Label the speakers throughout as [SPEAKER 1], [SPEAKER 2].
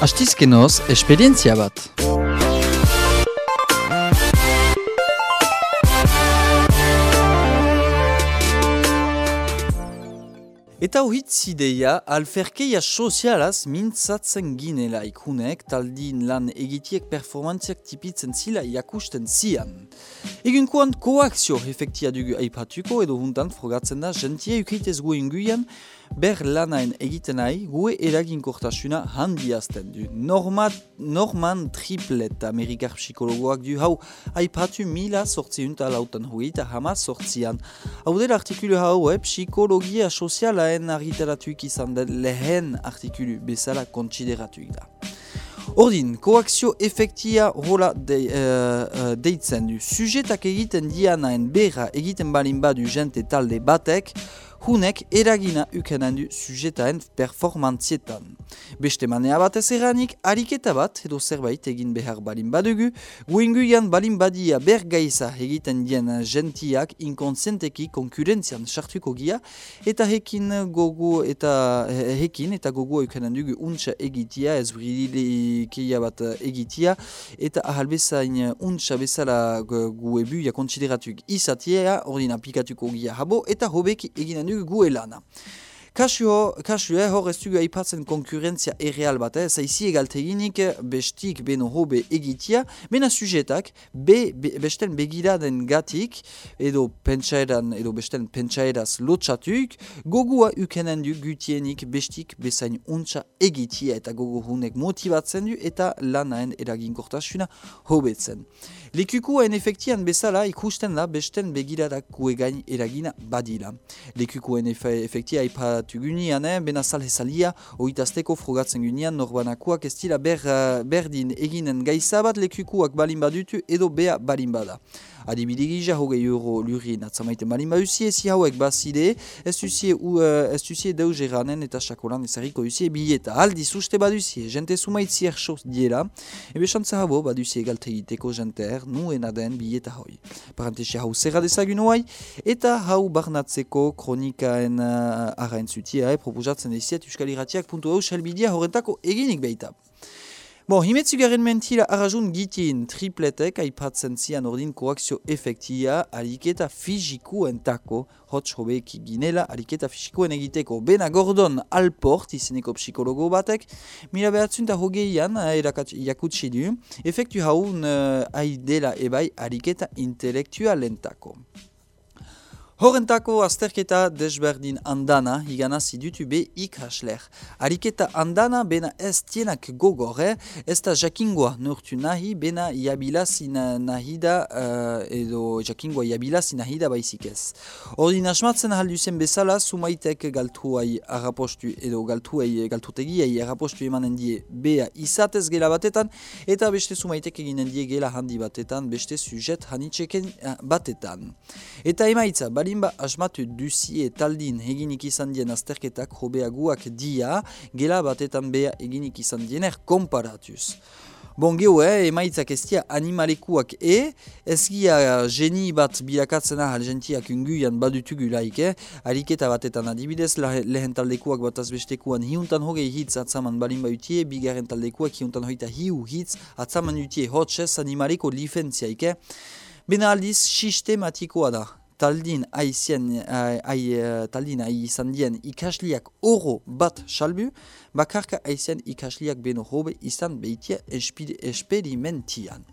[SPEAKER 1] Astizkenoz, esperientzia bat. Eta uhitz ideia, alferkeia sozialaz mintzatzen ginela ikunek, taldin lan egitiek performantziak tipitzen zila jakusten zian. Egunkoan koakzio efektia dugu aipatuko edo huntan frogatzen da gentia ukeitez guen guian, ber lanaen egiten nahi, gue eraginkortasuna handiazten du. Norma, Norman Triplet Amerikar psikologoak du hau aipatu mila sortziunta lautan hogeita hama sortzian. Hau dela artikulu hau, eh, psikologia sozialaen argitaratuik izan den lehen artikulu bezala kontsideratuik da. Ordin, koakzio efektia hola de, uh, uh, deitzen du. Sujetak egiten dianaen berra egiten balin badu jente talde batek, hunek eragina ukenan du sujetaen performantzietan. Beste manea bat ez eranik, ariketa bat edo zerbait egin behar balin badugu, guinguian balin badia bergaiza egiten dien gentiak inkonsienteki konkurentzian sartuko gia, eta hekin gogu eta hekin eta gogu ukenan dugu untsa egitia, ez keia bat egitia, eta ahal bezain untsa bezala gu ebu ja konsideratuk izatia, ordin aplikatuko gia habo, eta hobeki eginen dugu gu elana. Kasu, kasu eh, hor ez dugu aipatzen konkurrentzia erreal bat, eh, zaizi egalteginik bestik beno hobe egitia, bena sujetak be, be, besten begiraden gatik edo pentsaeran edo besten pentsaeraz lotxatuk, gogua ukenen du gutienik bestik bezain untsa egitia eta gogo hunek motivatzen du eta lanaen eraginkortasuna hobetzen. Lekukua efektian bezala ikusten da besten begiradak kuegain eragina badila. Lekukuen efektia aipatu gunean, eh? bena sal hezalia, oitazteko frogatzen gunean, norbanakoak ez dira ber, uh, berdin eginen gaizabat lekukuak balin badutu edo bea balin bada. Adibide gija hogei euro lurin atzamaiten balin baduzie, ezi hauek bazide, ez duzie, uh, ez duzie deus eranen eta sakolan ezariko duzie bileta. Aldiz uste baduzie, jente sumaitzi erso diela, ebe xantza habo baduzie galtegiteko jenter, nu enaden bileta hoi. Parantesi hau zerra dezagun hoai, eta hau barnatzeko kronikaen uh, arrain zutia, eh, proposatzen eziet, euskal iratiak puntu hau salbidia horretako eginik behita. Bon, himetzu mentira arrazun gitin tripletek aipatzen zian ordin koakzio efektia aliketa fizikuen tako, hotz hobeki ginela aliketa fizikuen egiteko. Bena Gordon Alport, izeneko psikologo batek, mila behatzunta hogeian, jakutsi du, efektu haun uh, aidela ebai aliketa intelektualen. Horrentako azterketa desberdin andana higana zidutu be ikasler. Ariketa andana bena ez tienak gogore, ez da jakingoa nortu nahi, bena iabilazi nahi da, uh, edo jakingoa iabilazi nahi da baizik ez. Ordin asmatzen zen bezala, sumaitek galtuai arrapostu edo galtuai galtutegiai arrapostu emanen die bea izatez gela batetan, eta beste sumaitek eginen die gela handi batetan, beste sujet hanitzeken eh, batetan. Eta emaitza, bali Halimba asmatu duzie taldin eginik izan dien azterketak hobeaguak dia, gela batetan bea eginik izan diener komparatuz. Bon, geho, eh, emaitzak ez dia animalekuak e, ez gia geni bat bilakatzen ahal gentiak unguian badutugu eh? Ariketa batetan adibidez, lehen taldekuak bat azbestekuan hiuntan hogei hitz atzaman balin bautie, bigarren taldekuak hiuntan hoita hiu hitz atzaman utie hotxez animaleko lifentziaik, eh? Bena aldiz, sistematikoa da taldin aizien, ai, taldin izan dien ikasliak oro bat salbu, bakarka aizien ikasliak beno hobe izan behitia esperimentian.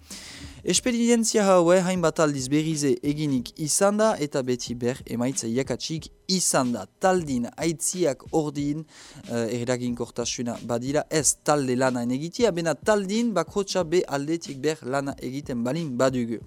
[SPEAKER 1] Esperientzia haue hainbat aldiz berrize eginik izan da eta beti ber emaitza jakatsik izan da. Taldin aitziak ordin uh, eraginkortasuna badira ez talde lana egitea, bena taldin bakotxa be aldetik ber lana egiten balin badugu.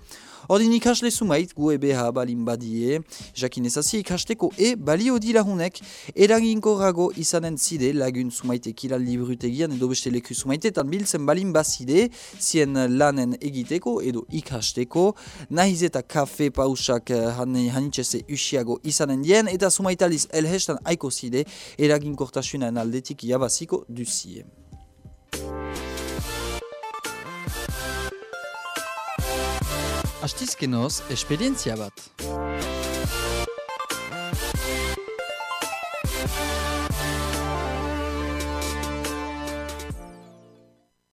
[SPEAKER 1] Ordin ikasle sumait gu ebeha balin badie, jakin ezazi ikasteko e balio dilahunek eraginkorrago izanen zide lagun sumaite kilal librutegian edo beste leku sumaitetan biltzen balin bazide zien lanen egiteko edo ikasteko, nahiz eta kafe pausak uh, hanitxese usiago izanen dien, eta sumaitaliz elhestan aiko zide eraginkortasunan aldetik jabaziko duzie. Astizkenoz, esperientzia bat.